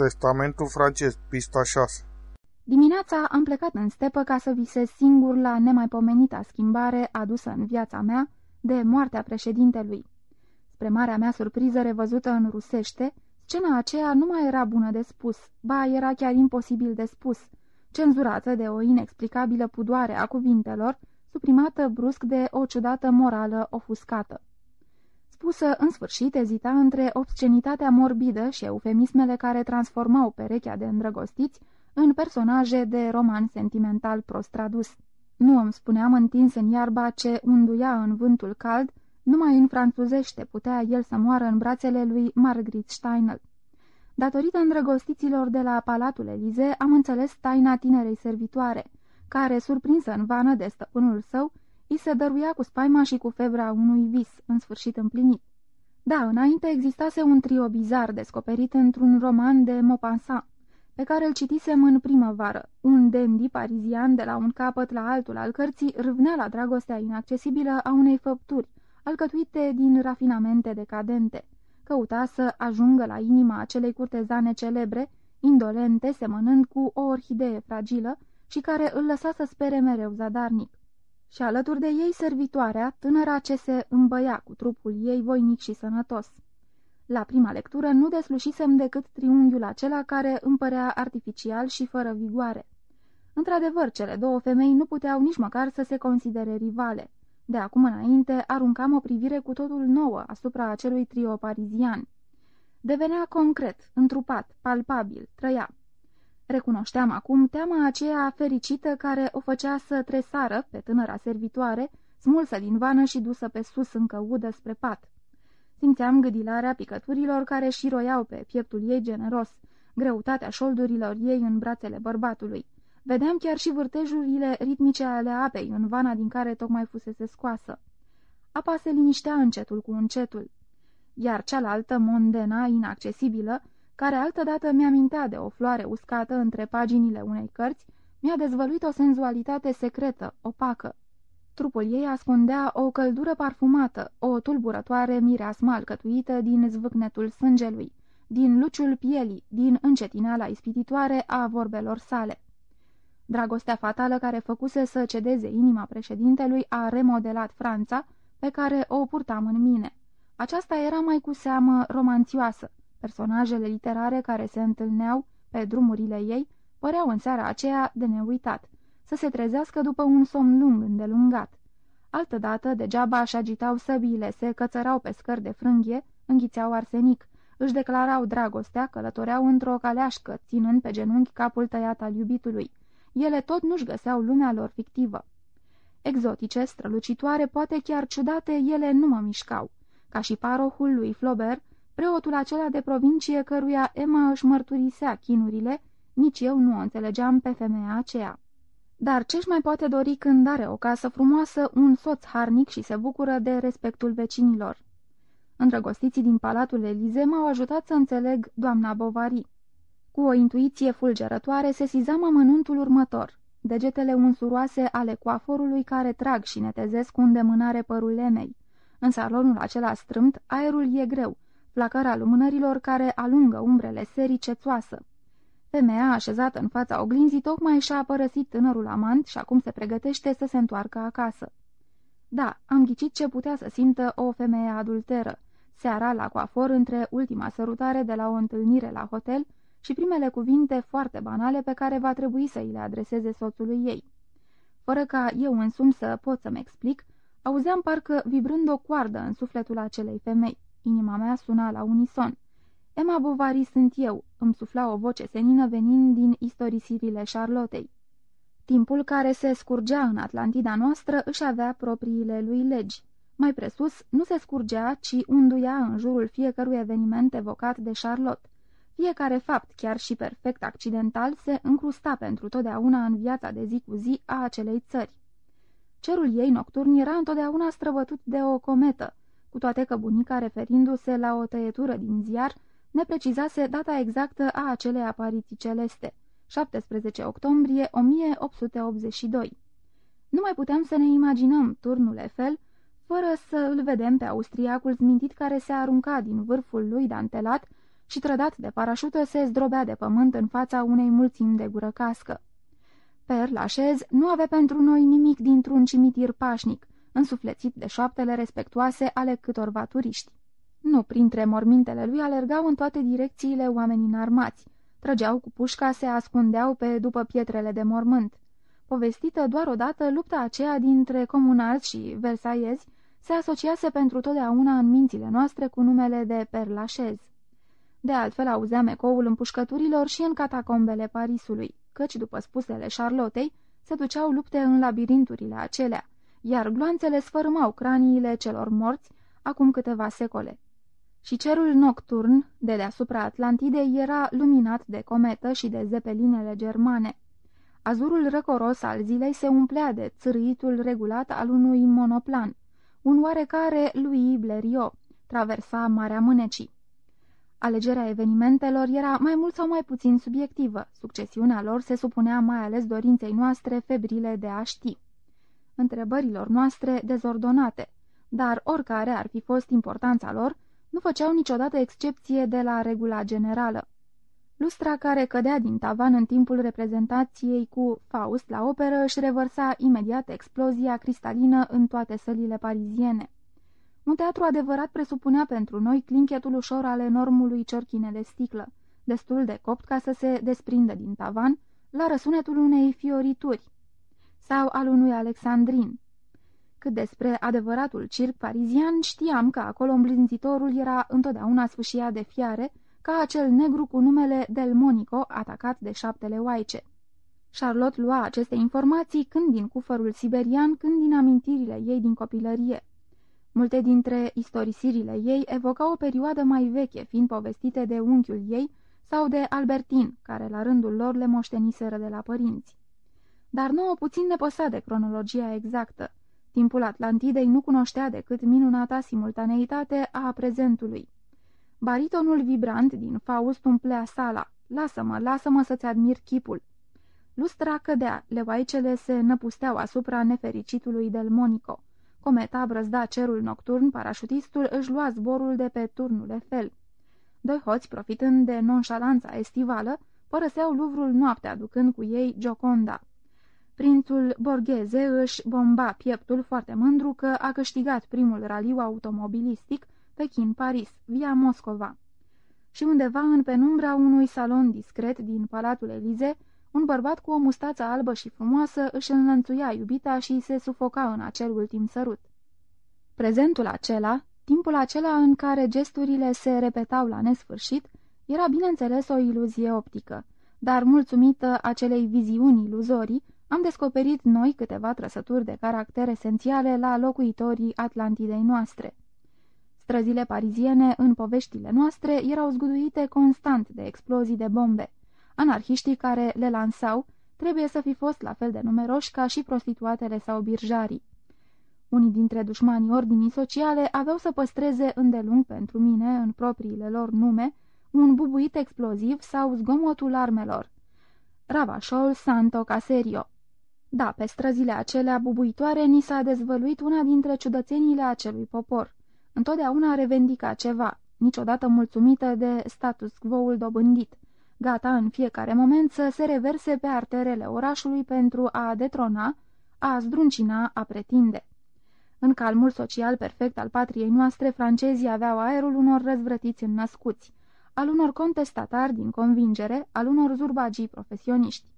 Testamentul francez, pista 6 Dimineața am plecat în stepă ca să visez singur la nemaipomenita schimbare adusă în viața mea de moartea președintelui. Spre marea mea surpriză revăzută în rusește, scena aceea nu mai era bună de spus, ba era chiar imposibil de spus, cenzurată de o inexplicabilă pudoare a cuvintelor, suprimată brusc de o ciudată morală ofuscată. Spusă în sfârșit ezita între obscenitatea morbidă și eufemismele care transformau perechea de îndrăgostiți în personaje de roman sentimental prostradus. Nu îmi spuneam întins în iarba ce unduia în vântul cald, numai în franțuzește putea el să moară în brațele lui Margrit Steinel. Datorită îndrăgostiților de la Palatul Elize, am înțeles taina tinerei servitoare, care, surprinsă în vană de stăpânul său, îi se dăruia cu spaima și cu febra unui vis, în sfârșit împlinit. Da, înainte existase un trio bizar descoperit într-un roman de Maupassant, pe care îl citisem în primăvară. Un dandy parizian de la un capăt la altul al cărții râvnea la dragostea inaccesibilă a unei făpturi, alcătuite din rafinamente decadente. Căuta să ajungă la inima acelei curtezane celebre, indolente, semănând cu o orhidee fragilă și care îl lăsa să spere mereu zadarnic. Și alături de ei servitoarea, tânăra ce se îmbăia cu trupul ei voinic și sănătos. La prima lectură nu deslușisem decât triunghiul acela care împărea artificial și fără vigoare. Într-adevăr, cele două femei nu puteau nici măcar să se considere rivale. De acum înainte aruncam o privire cu totul nouă asupra acelui trio parizian. Devenea concret, întrupat, palpabil, trăia. Recunoșteam acum teama aceea fericită care o făcea să tresară pe tânăra servitoare, smulsă din vană și dusă pe sus încă udă spre pat. Simțeam gâdilarea picăturilor care șiroiau pe pieptul ei generos, greutatea șoldurilor ei în brațele bărbatului. Vedeam chiar și vârtejurile ritmice ale apei în vana din care tocmai fusese scoasă. Apa se liniștea încetul cu încetul, iar cealaltă, mondena, inaccesibilă, care altădată mi-amintea de o floare uscată între paginile unei cărți, mi-a dezvăluit o senzualitate secretă, opacă. Trupul ei ascundea o căldură parfumată, o tulburătoare mireasmă alcătuită din zvâcnetul sângelui, din luciul pielii, din încetineala ispititoare a vorbelor sale. Dragostea fatală care făcuse să cedeze inima președintelui a remodelat Franța, pe care o purtam în mine. Aceasta era mai cu seamă romanțioasă. Personajele literare care se întâlneau pe drumurile ei păreau în seara aceea de neuitat să se trezească după un somn lung îndelungat. Altădată, degeaba își agitau săbiile, se cățărau pe scări de frânghie, înghițeau arsenic, își declarau dragostea, călătoreau într-o caleașcă, ținând pe genunchi capul tăiat al iubitului. Ele tot nu-și găseau lumea lor fictivă. Exotice, strălucitoare, poate chiar ciudate, ele nu mă mișcau. Ca și parohul lui Flaubert, preotul acela de provincie căruia Emma își mărturisea chinurile, nici eu nu o înțelegeam pe femeia aceea. Dar ce-și mai poate dori când are o casă frumoasă, un soț harnic și se bucură de respectul vecinilor? Îndrăgostiții din Palatul Elize m-au ajutat să înțeleg doamna Bovary. Cu o intuiție fulgerătoare sesizam amănuntul următor. Degetele unsuroase ale coaforului care trag și netezesc cu îndemânare părul lemei. În salonul acela strâmt, aerul e greu, flacăra lumânărilor care alungă umbrele serii cețoasă. Femeia așezată în fața oglinzii tocmai și-a părăsit tânărul amant și acum se pregătește să se întoarcă acasă. Da, am ghicit ce putea să simtă o femeie adulteră. Seara la coafor între ultima sărutare de la o întâlnire la hotel și primele cuvinte foarte banale pe care va trebui să îi le adreseze soțului ei. Fără ca eu însumi să pot să-mi explic, auzeam parcă vibrând o coardă în sufletul acelei femei. Inima mea suna la unison. Emma Bovary sunt eu, îmi sufla o voce senină venind din istorisirile Charlottei. Timpul care se scurgea în Atlantida noastră își avea propriile lui legi. Mai presus, nu se scurgea, ci unduia în jurul fiecărui eveniment evocat de Charlotte. Fiecare fapt, chiar și perfect accidental, se încrusta pentru totdeauna în viața de zi cu zi a acelei țări. Cerul ei nocturn era întotdeauna străbătut de o cometă, cu toate că bunica, referindu-se la o tăietură din ziar, ne precizase data exactă a acelei apariții celeste, 17 octombrie 1882. Nu mai puteam să ne imaginăm turnul Eiffel fără să îl vedem pe austriacul zmintit care se arunca din vârful lui dantelat și trădat de parașută se zdrobea de pământ în fața unei mulțimi de gură cască. Per Lașez nu avea pentru noi nimic dintr-un cimitir pașnic, însuflețit de șoaptele respectuoase ale câtorva turiști. Nu, printre mormintele lui alergau în toate direcțiile oamenii înarmați, trăgeau cu pușca, se ascundeau pe după pietrele de mormânt. Povestită doar odată, lupta aceea dintre comunarzi și versaiezi se asociase pentru totdeauna în mințile noastre cu numele de Perlașez. De altfel auzeam ecoul împușcăturilor și în catacombele Parisului, căci, după spusele Charlottei, se duceau lupte în labirinturile acelea, iar gloanțele sfărâmau craniile celor morți acum câteva secole. Și cerul nocturn, de deasupra Atlantidei, era luminat de cometă și de zepelinele germane. Azurul răcoros al zilei se umplea de țârâitul regulat al unui monoplan. Un oarecare lui Blériot traversa Marea Mânecii. Alegerea evenimentelor era mai mult sau mai puțin subiectivă. Succesiunea lor se supunea mai ales dorinței noastre febrile de a ști. Întrebărilor noastre dezordonate, dar oricare ar fi fost importanța lor, nu făceau niciodată excepție de la regula generală. Lustra care cădea din tavan în timpul reprezentației cu Faust la operă își revărsa imediat explozia cristalină în toate sălile pariziene. Un teatru adevărat presupunea pentru noi clinchetul ușor al enormului ciorchine de sticlă, destul de copt ca să se desprindă din tavan, la răsunetul unei fiorituri sau al unui alexandrin. Cât despre adevăratul circ parizian, știam că acolo îmblinzitorul era întotdeauna sfâșiat de fiare, ca acel negru cu numele Delmonico atacat de șaptele oaice. Charlotte lua aceste informații când din cufărul siberian, când din amintirile ei din copilărie. Multe dintre istorisirile ei evocau o perioadă mai veche, fiind povestite de unchiul ei sau de Albertin, care la rândul lor le moșteniseră de la părinți. Dar nouă puțin ne păsa de cronologia exactă. Timpul Atlantidei nu cunoștea decât minunata simultaneitate a prezentului. Baritonul vibrant din Faust umplea sala. Lasă-mă, lasă-mă să-ți admir chipul. Lustra cădea, leoaicele se năpusteau asupra nefericitului Delmonico. Cometa brăzda cerul nocturn, parașutistul își lua zborul de pe turnul Eiffel. Doi hoți, profitând de nonșalanța estivală, părăseau luvrul noaptea, aducând cu ei Gioconda. Prințul Borgheze își bomba pieptul foarte mândru că a câștigat primul raliu automobilistic Pekin-Paris, via Moscova. Și undeva în penumbra unui salon discret din Palatul Elize, un bărbat cu o mustață albă și frumoasă își înlănțuia iubita și se sufoca în acel ultim sărut. Prezentul acela, timpul acela în care gesturile se repetau la nesfârșit, era bineînțeles o iluzie optică, dar mulțumită acelei viziuni iluzorii, am descoperit noi câteva trăsături de caracter esențiale la locuitorii Atlantidei noastre. Străzile pariziene, în poveștile noastre, erau zguduite constant de explozii de bombe. Anarhiștii care le lansau trebuie să fi fost la fel de numeroși ca și prostituatele sau birjarii. Unii dintre dușmanii ordinii sociale aveau să păstreze îndelung pentru mine, în propriile lor nume, un bubuit exploziv sau zgomotul armelor. Ravashol Santo Caserio Da, pe străzile acelea bubuitoare ni s-a dezvăluit una dintre ciudățeniile acelui popor. Întotdeauna revendica ceva, niciodată mulțumită de status quo-ul dobândit gata în fiecare moment să se reverse pe arterele orașului pentru a detrona, a zdruncina, a pretinde. În calmul social perfect al patriei noastre, francezii aveau aerul unor răzvrătiți înnăscuți, al unor contestatari din convingere, al unor zurbagii profesioniști.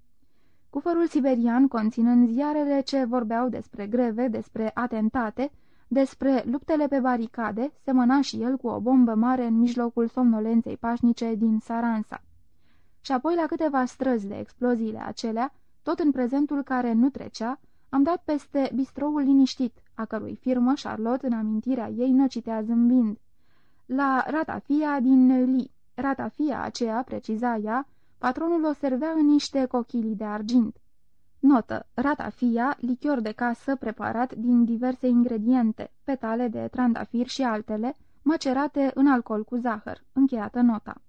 Cufărul siberian, conținând ziarele ce vorbeau despre greve, despre atentate, despre luptele pe baricade, semăna și el cu o bombă mare în mijlocul somnolenței pașnice din Saransa și apoi la câteva străzi de exploziile acelea, tot în prezentul care nu trecea, am dat peste bistroul liniștit, a cărui firmă Charlotte în amintirea ei nă citea zâmbind. La ratafia din Li. Ratafia aceea, preciza ea, patronul o servea în niște cochilii de argint. Notă. Ratafia, lichior de casă preparat din diverse ingrediente, petale de trandafir și altele, macerate în alcool cu zahăr. Încheiată nota.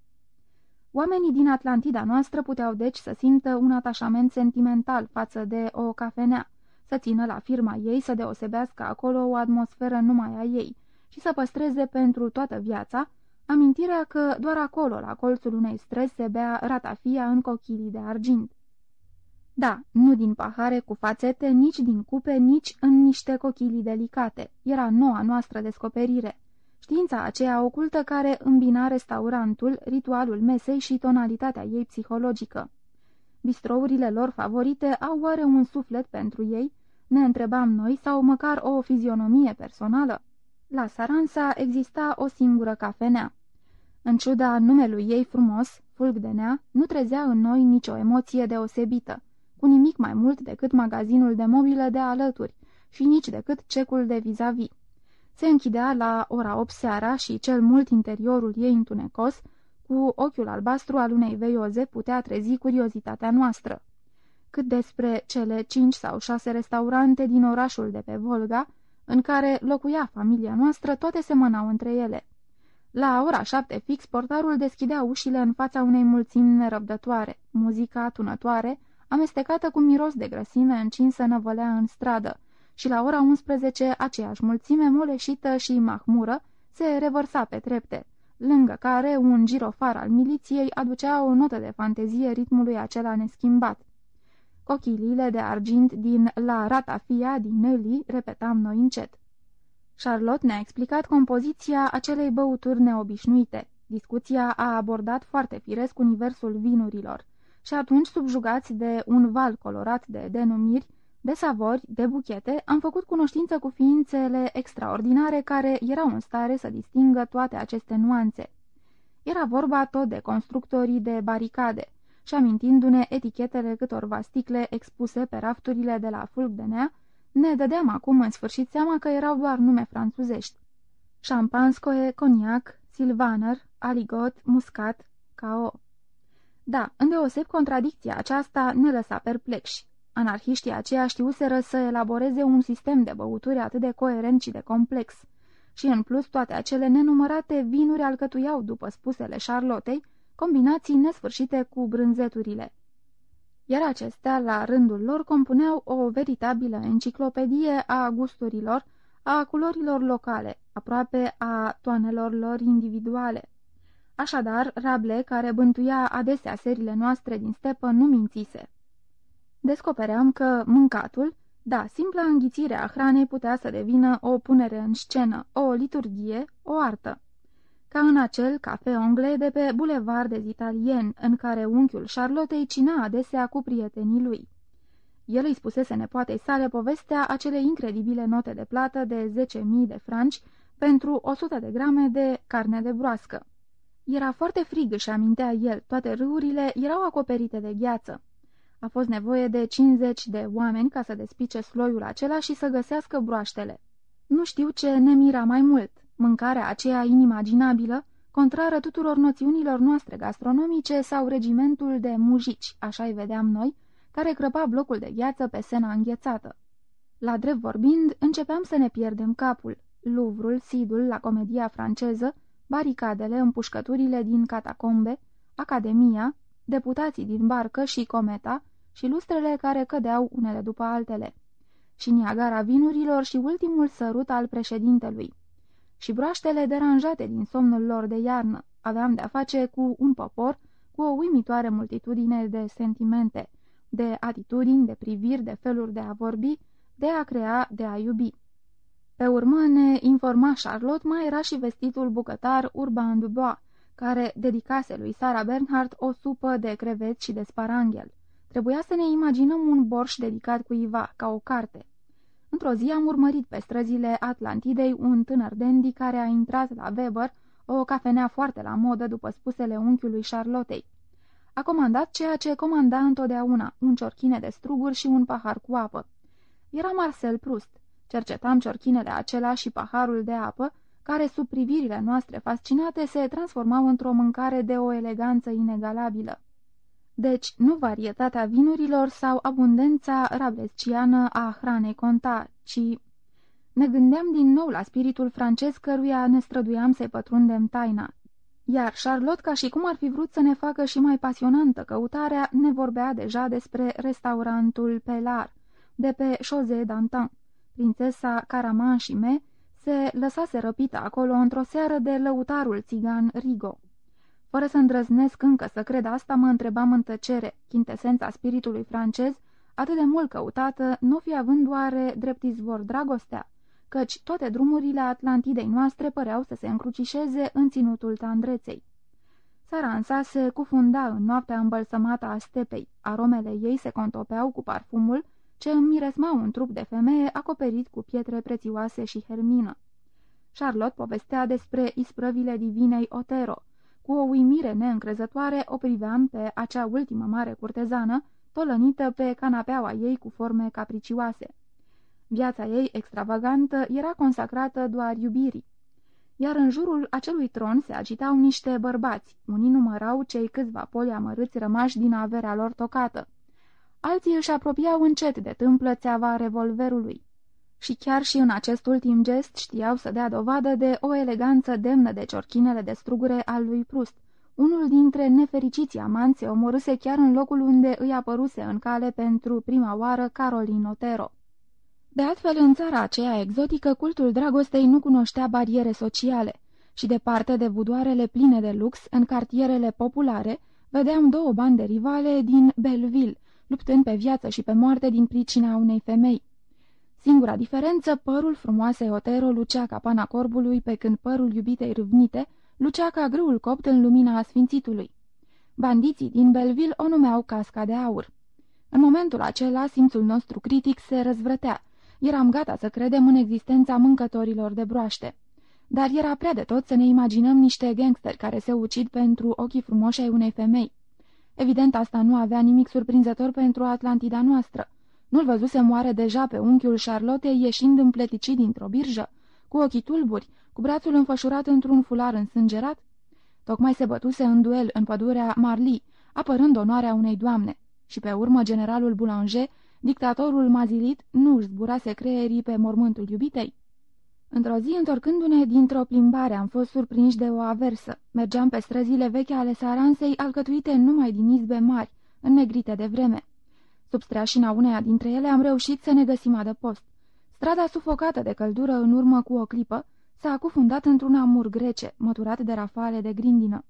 Oamenii din Atlantida noastră puteau deci să simtă un atașament sentimental față de o cafenea, să țină la firma ei, să deosebească acolo o atmosferă numai a ei și să păstreze pentru toată viața amintirea că doar acolo, la colțul unei străzi, se bea ratafia în cochilii de argint. Da, nu din pahare cu fațete, nici din cupe, nici în niște cochilii delicate. Era noua noastră descoperire. Știința aceea ocultă care îmbina restaurantul, ritualul mesei și tonalitatea ei psihologică. Bistrourile lor favorite au oare un suflet pentru ei? Ne întrebam noi, sau măcar o fizionomie personală? La Saransa exista o singură cafenea. În ciuda numelui ei frumos, fulg de nea, nu trezea în noi nicio emoție deosebită, cu nimic mai mult decât magazinul de mobilă de alături și nici decât cecul de vis-a-vis. -vis. Se închidea la ora 8 seara și cel mult interiorul ei întunecos, cu ochiul albastru al unei veioze, putea trezi curiozitatea noastră. Cât despre cele cinci sau șase restaurante din orașul de pe Volga, în care locuia familia noastră, toate semănau între ele. La ora șapte fix, portarul deschidea ușile în fața unei mulțimi nerăbdătoare, muzica tunătoare, amestecată cu miros de grăsime încinsă năvălea în stradă, și la ora 11 aceeași mulțime moleșită și mahmură se revărsa pe trepte, lângă care un girofar al miliției aducea o notă de fantezie ritmului acela neschimbat. Cochiliile de argint din La Ratafia din Nelly, repetam noi încet. Charlotte ne-a explicat compoziția acelei băuturi neobișnuite. Discuția a abordat foarte firesc universul vinurilor și atunci, subjugați de un val colorat de denumiri, de savori, de buchete, am făcut cunoștință cu ființele extraordinare care erau în stare să distingă toate aceste nuanțe. Era vorba tot de constructorii de baricade și amintindu-ne etichetele câtorva sticle expuse pe rafturile de la Fulgdenea, ne dădeam acum în sfârșit seama că erau doar nume franțuzești. Șampanskoe, coniac, silvaner, aligot, muscat, cao. Da, îndeoseb contradicția aceasta ne lăsa perplexi. Anarhiștii aceia știuseră să elaboreze un sistem de băuturi atât de coerent și de complex. Și în plus toate acele nenumărate vinuri alcătuiau, după spusele Charlottei, combinații nesfârșite cu brânzeturile. Iar acestea, la rândul lor, compuneau o veritabilă enciclopedie a gusturilor, a culorilor locale, aproape a toanelor lor individuale. Așadar, Rable, care bântuia adesea serile noastre din stepă, nu mințise descopeream că mâncatul, da, simpla înghițire a hranei putea să devină o punere în scenă, o liturghie, o artă. Ca în acel cafe ongle de pe bulevard de Italien, în care unchiul Charlottei cina adesea cu prietenii lui. El îi spusese nepoatei sale povestea acelei incredibile note de plată de 10.000 de franci pentru 100 de grame de carne de broască. Era foarte frig, își amintea el, toate râurile erau acoperite de gheață. A fost nevoie de 50 de oameni ca să despice sloiul acela și să găsească broaștele. Nu știu ce ne mira mai mult, mâncarea aceea inimaginabilă, contrară tuturor noțiunilor noastre gastronomice sau regimentul de mujici, așa-i vedeam noi, care crăpa blocul de gheață pe sena înghețată. La drept vorbind, începeam să ne pierdem capul. Luvrul, Sidul, la comedia franceză, baricadele, împușcăturile din catacombe, Academia, deputații din barcă și cometa, și lustrele care cădeau unele după altele, și Niagara vinurilor și ultimul sărut al președintelui. Și broaștele deranjate din somnul lor de iarnă, aveam de-a face cu un popor, cu o uimitoare multitudine de sentimente, de atitudini, de priviri, de feluri de a vorbi, de a crea, de a iubi. Pe urmă ne informa Charlotte mai era și vestitul bucătar Urban Dubois, care dedicase lui Sara Bernhardt o supă de creveți și de sparanghel. Trebuia să ne imaginăm un borș dedicat cuiva, ca o carte. Într-o zi am urmărit pe străzile Atlantidei un tânăr dandy care a intrat la Weber, o cafenea foarte la modă după spusele unchiului Charlottei. A comandat ceea ce comanda întotdeauna, un ciorchine de struguri și un pahar cu apă. Era Marcel Proust. Cercetam ciorchinele acela și paharul de apă, care sub privirile noastre fascinate se transformau într-o mâncare de o eleganță inegalabilă. Deci, nu varietatea vinurilor sau abundența rablesciană a hranei conta, ci... Ne gândeam din nou la spiritul francez căruia ne străduiam să-i pătrundem taina. Iar Charlotte, ca și cum ar fi vrut să ne facă și mai pasionantă căutarea, ne vorbea deja despre restaurantul Pelar, de pe José Dantin. Prințesa Caraman și Me se lăsase răpită acolo într-o seară de lăutarul țigan Rigo. Fără să îndrăznesc încă să cred asta, mă întrebam în tăcere, chintesența spiritului francez, atât de mult căutată, nu fi având oare drept izvor dragostea, căci toate drumurile Atlantidei noastre păreau să se încrucișeze în ținutul tandreței. Saransa se cufunda în noaptea îmbălsămată a stepei, aromele ei se contopeau cu parfumul ce îmi miresma un trup de femeie acoperit cu pietre prețioase și hermină. Charlotte povestea despre isprăvile divinei Otero. Cu o uimire neîncrezătoare o priveam pe acea ultimă mare curtezană, tolănită pe canapeaua ei cu forme capricioase. Viața ei extravagantă era consacrată doar iubirii. Iar în jurul acelui tron se agitau niște bărbați, unii numărau cei câțiva poli amărâți rămași din averea lor tocată. Alții își apropiau încet de tâmplă țeava revolverului. Și chiar și în acest ultim gest știau să dea dovadă de o eleganță demnă de ciorchinele de strugure al lui Prust. Unul dintre nefericiții amanți se omorâse chiar în locul unde îi apăruse în cale pentru prima oară Caroline Otero. De altfel, în țara aceea exotică, cultul dragostei nu cunoștea bariere sociale și departe de budoarele pline de lux, în cartierele populare, vedeam două bande rivale din Belleville, luptând pe viață și pe moarte din pricina unei femei. Singura diferență, părul frumoasei Otero lucea ca pana corbului, pe când părul iubitei râvnite lucea ca grâul copt în lumina asfințitului. Bandiții din Belleville o numeau casca de aur. În momentul acela, simțul nostru critic se răzvrătea. Eram gata să credem în existența mâncătorilor de broaște. Dar era prea de tot să ne imaginăm niște gangsteri care se ucid pentru ochii frumoși ai unei femei. Evident, asta nu avea nimic surprinzător pentru Atlantida noastră. Nu-l văzuse moare deja pe unchiul Charlotte ieșind împleticit dintr-o birjă, cu ochii tulburi, cu brațul înfășurat într-un fular însângerat? Tocmai se bătuse în duel în pădurea Marly, apărând onoarea unei doamne, și pe urmă generalul Boulanger, dictatorul mazilit, nu își zburase creierii pe mormântul iubitei? Într-o zi, întorcându-ne dintr-o plimbare, am fost surprinși de o aversă. Mergeam pe străzile vechi ale Saransei, alcătuite numai din izbe mari, înnegrite de vreme. Sub streașina uneia dintre ele am reușit să ne găsim adăpost. Strada sufocată de căldură în urmă cu o clipă s-a acufundat într-un amur grece, măturat de rafale de grindină.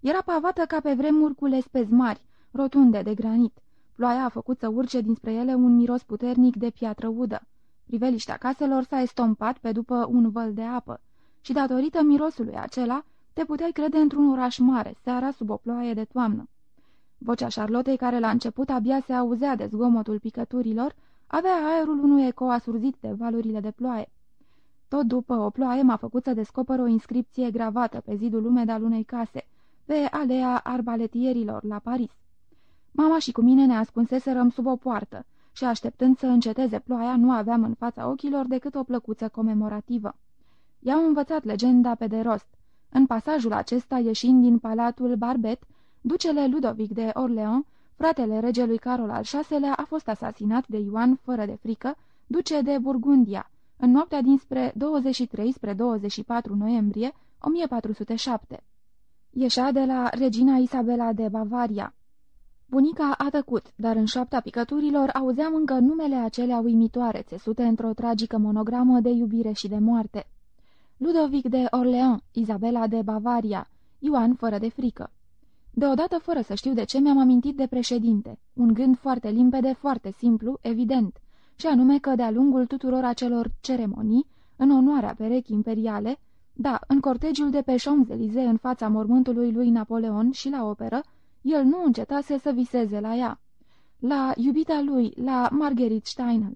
Era pavată ca pe vremuri cu lespezi mari, rotunde de granit. Ploaia a făcut să urce dinspre ele un miros puternic de piatră udă. Priveliștea caselor s-a estompat pe după un văl de apă și datorită mirosului acela te puteai crede într-un oraș mare, seara sub o ploaie de toamnă. Vocea Charlottei, care la început abia se auzea de zgomotul picăturilor, avea aerul unui eco asurzit de valurile de ploaie. Tot după o ploaie m-a făcut să descoper o inscripție gravată pe zidul umed al unei case, pe alea arbaletierilor la Paris. Mama și cu mine ne ascunseserăm sub o poartă și așteptând să înceteze ploaia, nu aveam în fața ochilor decât o plăcuță comemorativă. I-am învățat legenda pe de rost. În pasajul acesta, ieșind din palatul Barbet, ducele Ludovic de Orleans, fratele regelui Carol al VI-lea, a fost asasinat de Ioan fără de frică, duce de Burgundia, în noaptea dinspre 23 spre 24 noiembrie 1407. Ieșea de la regina Isabela de Bavaria. Bunica a tăcut, dar în șoapta picăturilor auzeam încă numele acelea uimitoare, țesute într-o tragică monogramă de iubire și de moarte. Ludovic de Orleans, Isabela de Bavaria, Ioan fără de frică. Deodată, fără să știu de ce, mi-am amintit de președinte. Un gând foarte limpede, foarte simplu, evident, și anume că de-a lungul tuturor acelor ceremonii, în onoarea perechii imperiale, da, în cortegiul de pe Champs-Élysées în fața mormântului lui Napoleon și la operă, el nu încetase să viseze la ea, la iubita lui, la Marguerite Steiner.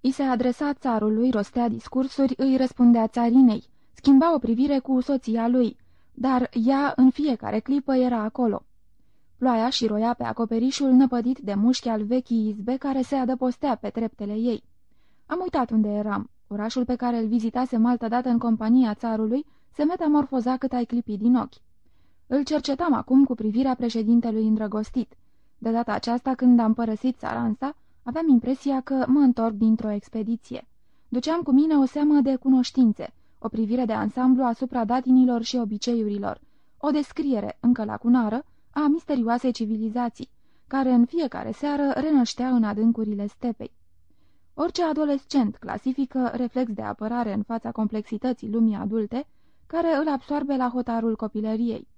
I se adresa țarului, rostea discursuri, îi răspundea țarinei, schimba o privire cu soția lui, dar ea în fiecare clipă era acolo. Ploaia și roia pe acoperișul năpădit de mușchi al vechii izbe care se adăpostea pe treptele ei. Am uitat unde eram. Orașul pe care îl vizitasem altă dată în compania țarului se metamorfoza cât ai clipi din ochi. Îl cercetam acum cu privirea președintelui îndrăgostit. De data aceasta, când am părăsit Saransa, aveam impresia că mă întorc dintr-o expediție. Duceam cu mine o seamă de cunoștințe, o privire de ansamblu asupra datinilor și obiceiurilor, o descriere, încă lacunară, a misterioasei civilizații, care în fiecare seară renăștea în adâncurile stepei. Orice adolescent clasifică reflex de apărare în fața complexității lumii adulte, care îl absorbe la hotarul copilăriei.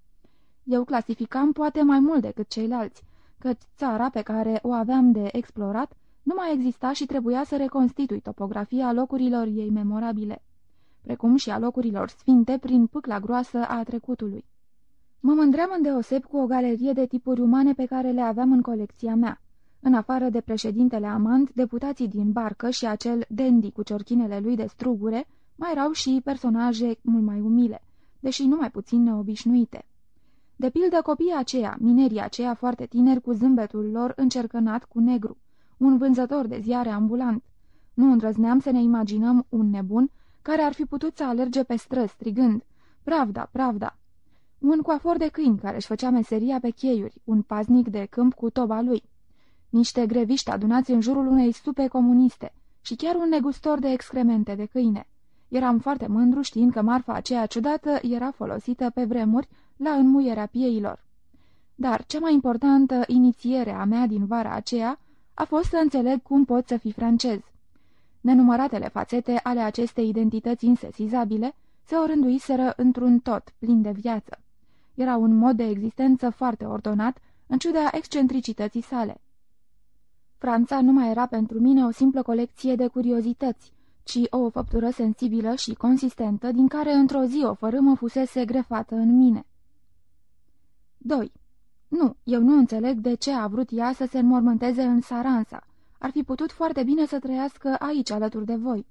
Eu clasificam poate mai mult decât ceilalți, căci țara pe care o aveam de explorat nu mai exista și trebuia să reconstitui topografia locurilor ei memorabile, precum și a locurilor sfinte prin pâcla groasă a trecutului. Mă mândream îndeoseb cu o galerie de tipuri umane pe care le aveam în colecția mea, în afară de președintele amant, deputații din barcă și acel dandy cu ciorchinele lui de strugure, mai erau și personaje mult mai umile, deși nu mai puțin neobișnuite. De pildă copiii aceia, minerii aceia foarte tineri cu zâmbetul lor încercănat cu negru, un vânzător de ziare ambulant. Nu îndrăzneam să ne imaginăm un nebun care ar fi putut să alerge pe străzi strigând, Pravda, pravda! Un coafor de câini care își făcea meseria pe cheiuri, un paznic de câmp cu toba lui. Niște greviști adunați în jurul unei stupe comuniste și chiar un negustor de excremente de câine. Eram foarte mândru știind că marfa aceea ciudată era folosită pe vremuri la înmuierea pieilor. Dar cea mai importantă inițiere a mea din vara aceea a fost să înțeleg cum pot să fii francez. Nenumăratele fațete ale acestei identități insesizabile se orânduiseră într-un tot plin de viață. Era un mod de existență foarte ordonat, în ciuda excentricității sale. Franța nu mai era pentru mine o simplă colecție de curiozități, ci o făptură sensibilă și consistentă, din care într-o zi o fărâmă fusese grefată în mine. 2. Nu, eu nu înțeleg de ce a vrut ea să se înmormânteze în Saransa. Ar fi putut foarte bine să trăiască aici alături de voi.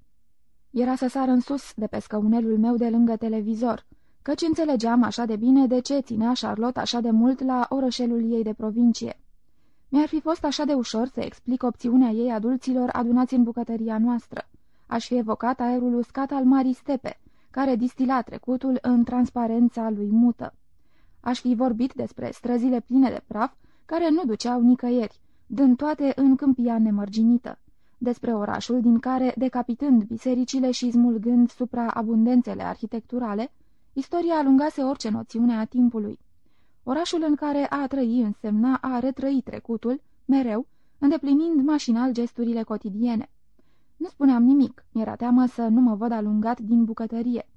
Era să sar în sus de pe scăunelul meu de lângă televizor, căci înțelegeam așa de bine de ce ținea Charlotte așa de mult la orășelul ei de provincie. Mi-ar fi fost așa de ușor să explic opțiunea ei adulților adunați în bucătăria noastră. Aș fi evocat aerul uscat al Marii Stepe, care distila trecutul în transparența lui mută. Aș fi vorbit despre străzile pline de praf, care nu duceau nicăieri, dând toate în câmpia nemărginită, despre orașul din care, decapitând bisericile și smulgând supra abundențele arhitecturale, istoria alungase orice noțiune a timpului. Orașul în care a trăi însemna a retrăi trecutul, mereu, îndeplinind mașinal gesturile cotidiene. Nu spuneam nimic, mi-era teamă să nu mă văd alungat din bucătărie.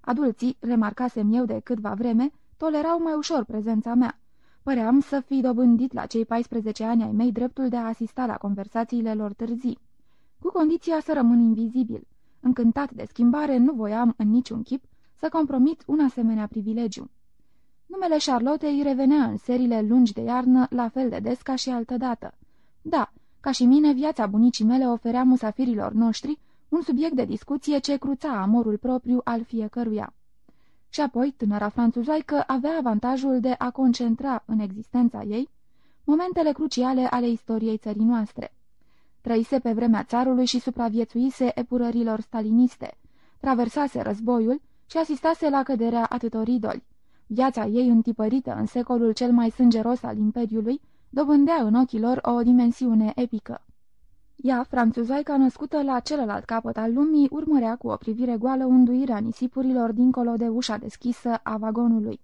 Adulții, remarcasem eu de câtva vreme, tolerau mai ușor prezența mea. Păream să fi dobândit la cei 14 ani ai mei dreptul de a asista la conversațiile lor târzii, cu condiția să rămân invizibil. Încântat de schimbare, nu voiam în niciun chip să compromit un asemenea privilegiu. Numele Charlotte îi revenea în serile lungi de iarnă la fel de des ca și altădată. Da, ca și mine, viața bunicii mele oferea musafirilor noștri un subiect de discuție ce cruța amorul propriu al fiecăruia. Și apoi, tânăra franțuzoaică avea avantajul de a concentra în existența ei momentele cruciale ale istoriei țării noastre. Trăise pe vremea țarului și supraviețuise epurărilor staliniste, traversase războiul și asistase la căderea atâtor idoli. Viața ei întipărită în secolul cel mai sângeros al Imperiului dobândea în ochii lor o dimensiune epică. Ea, franțuzoica născută la celălalt capăt al lumii, urmărea cu o privire goală unduirea nisipurilor dincolo de ușa deschisă a vagonului.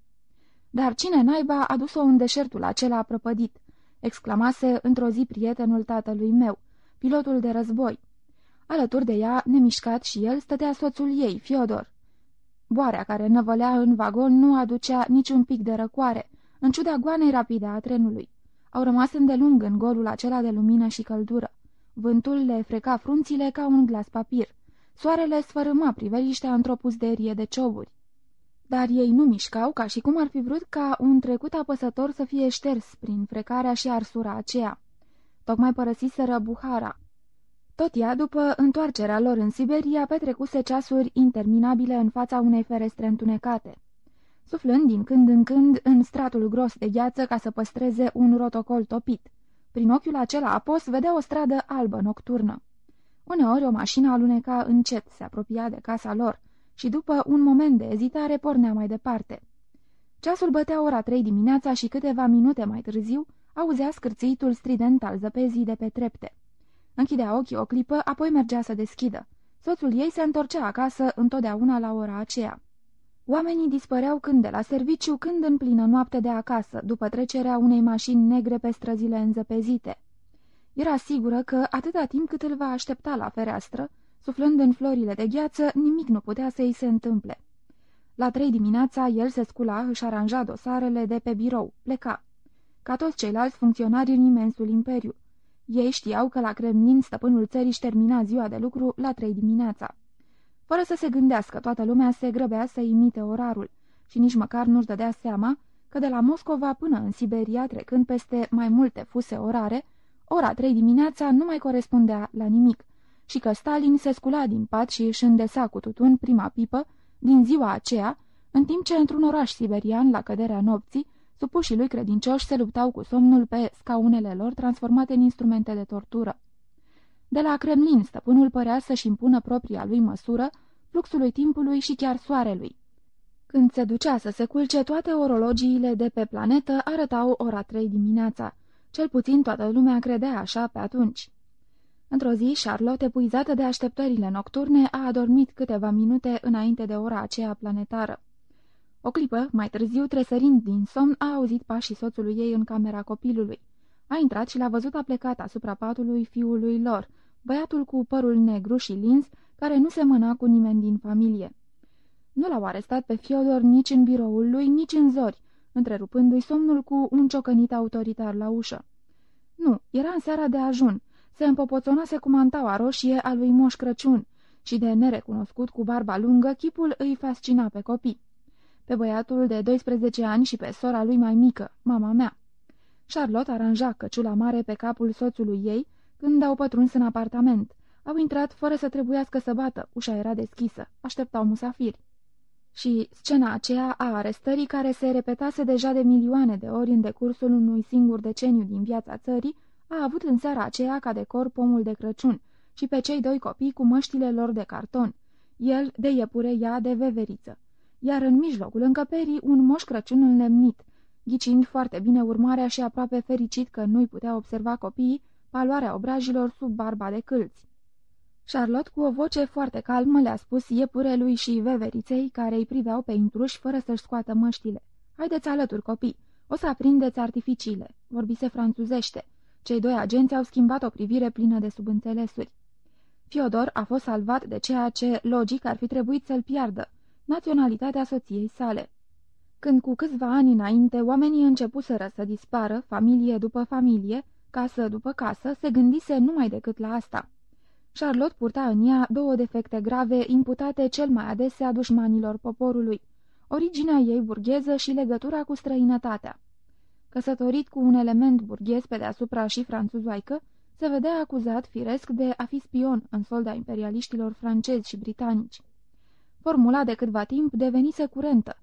Dar cine naiba a dus-o în deșertul acela prăpădit?" exclamase într-o zi prietenul tatălui meu, pilotul de război. Alături de ea, nemișcat și el, stătea soțul ei, Fiodor. Boarea care năvălea în vagon nu aducea niciun pic de răcoare, în ciuda goanei rapide a trenului. Au rămas îndelung în golul acela de lumină și căldură. Vântul le freca frunțile ca un glas papir. Soarele sfărâma priveliștea într-o pusderie de cioburi. Dar ei nu mișcau ca și cum ar fi vrut ca un trecut apăsător să fie șters prin frecarea și arsura aceea. Tocmai părăsiseră Buhara. Tot ea, după întoarcerea lor în Siberia, petrecuse ceasuri interminabile în fața unei ferestre întunecate suflând din când în când în stratul gros de gheață ca să păstreze un rotocol topit. Prin ochiul acela apos vedea o stradă albă nocturnă. Uneori o mașină aluneca încet, se apropia de casa lor și după un moment de ezitare pornea mai departe. Ceasul bătea ora trei dimineața și câteva minute mai târziu auzea scârțitul strident al zăpezii de pe trepte. Închidea ochii o clipă, apoi mergea să deschidă. Soțul ei se întorcea acasă întotdeauna la ora aceea. Oamenii dispăreau când de la serviciu, când în plină noapte de acasă, după trecerea unei mașini negre pe străzile înzăpezite. Era sigură că, atâta timp cât îl va aștepta la fereastră, suflând în florile de gheață, nimic nu putea să-i se întâmple. La trei dimineața, el se scula, își aranja dosarele de pe birou, pleca. Ca toți ceilalți funcționari în imensul imperiu. Ei știau că la Kremlin stăpânul țării își termina ziua de lucru la trei dimineața. Fără să se gândească, toată lumea se grăbea să imite orarul și nici măcar nu-și dădea seama că de la Moscova până în Siberia, trecând peste mai multe fuse orare, ora trei dimineața nu mai corespundea la nimic și că Stalin se scula din pat și își îndesa cu tutun prima pipă din ziua aceea, în timp ce într-un oraș siberian, la căderea nopții, supușii lui credincioși se luptau cu somnul pe scaunele lor transformate în instrumente de tortură. De la Kremlin, stăpânul părea să-și impună propria lui măsură, fluxului timpului și chiar soarelui. Când se ducea să se culce, toate orologiile de pe planetă arătau ora trei dimineața. Cel puțin toată lumea credea așa pe atunci. Într-o zi, Charlotte, epuizată de așteptările nocturne, a adormit câteva minute înainte de ora aceea planetară. O clipă, mai târziu, tresărind din somn, a auzit pașii soțului ei în camera copilului. A intrat și l-a văzut aplecat asupra patului fiului lor, băiatul cu părul negru și lins, care nu se mâna cu nimeni din familie. Nu l-au arestat pe Fiodor nici în biroul lui, nici în zori, întrerupându-i somnul cu un ciocănit autoritar la ușă. Nu, era în seara de ajun, se împopoțonase cu mantaua roșie a lui Moș Crăciun și de nerecunoscut cu barba lungă, chipul îi fascina pe copii. Pe băiatul de 12 ani și pe sora lui mai mică, mama mea. Charlotte aranja căciula mare pe capul soțului ei când au pătruns în apartament. Au intrat fără să trebuiască să bată, ușa era deschisă, așteptau musafiri. Și scena aceea a arestării care se repetase deja de milioane de ori în decursul unui singur deceniu din viața țării, a avut în seara aceea ca decor pomul de Crăciun și pe cei doi copii cu măștile lor de carton, el de iepure, ea de veveriță, iar în mijlocul încăperii un moș Crăciun înlemnit, ghicind foarte bine urmarea și aproape fericit că nu-i putea observa copiii paloarea obrajilor sub barba de câlți. Charlotte, cu o voce foarte calmă, le-a spus iepurelui și veveriței, care îi priveau pe intruși fără să-și scoată măștile. Haideți alături, copii! O să aprindeți artificiile!" vorbise franțuzește. Cei doi agenți au schimbat o privire plină de subînțelesuri. Fiodor a fost salvat de ceea ce, logic, ar fi trebuit să-l piardă, naționalitatea soției sale. Când cu câțiva ani înainte oamenii începuseră să dispară, familie după familie, casă după casă, se gândise numai decât la asta. Charlotte purta în ea două defecte grave imputate cel mai adesea dușmanilor poporului, originea ei burgheză și legătura cu străinătatea. Căsătorit cu un element burghez pe deasupra și franțuzoaică, se vedea acuzat firesc de a fi spion în solda imperialiștilor francezi și britanici. Formula de câtva timp devenise curentă.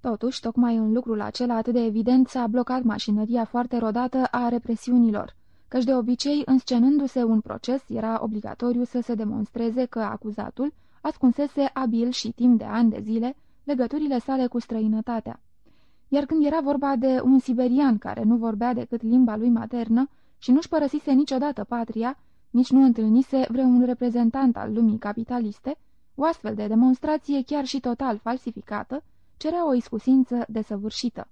Totuși, tocmai în lucrul acela atât de evident s-a blocat mașinăria foarte rodată a represiunilor, căci de obicei, înscenându-se un proces, era obligatoriu să se demonstreze că acuzatul ascunsese abil și timp de ani de zile legăturile sale cu străinătatea. Iar când era vorba de un siberian care nu vorbea decât limba lui maternă și nu-și părăsise niciodată patria, nici nu întâlnise vreun reprezentant al lumii capitaliste, o astfel de demonstrație chiar și total falsificată cerea o iscusință desăvârșită.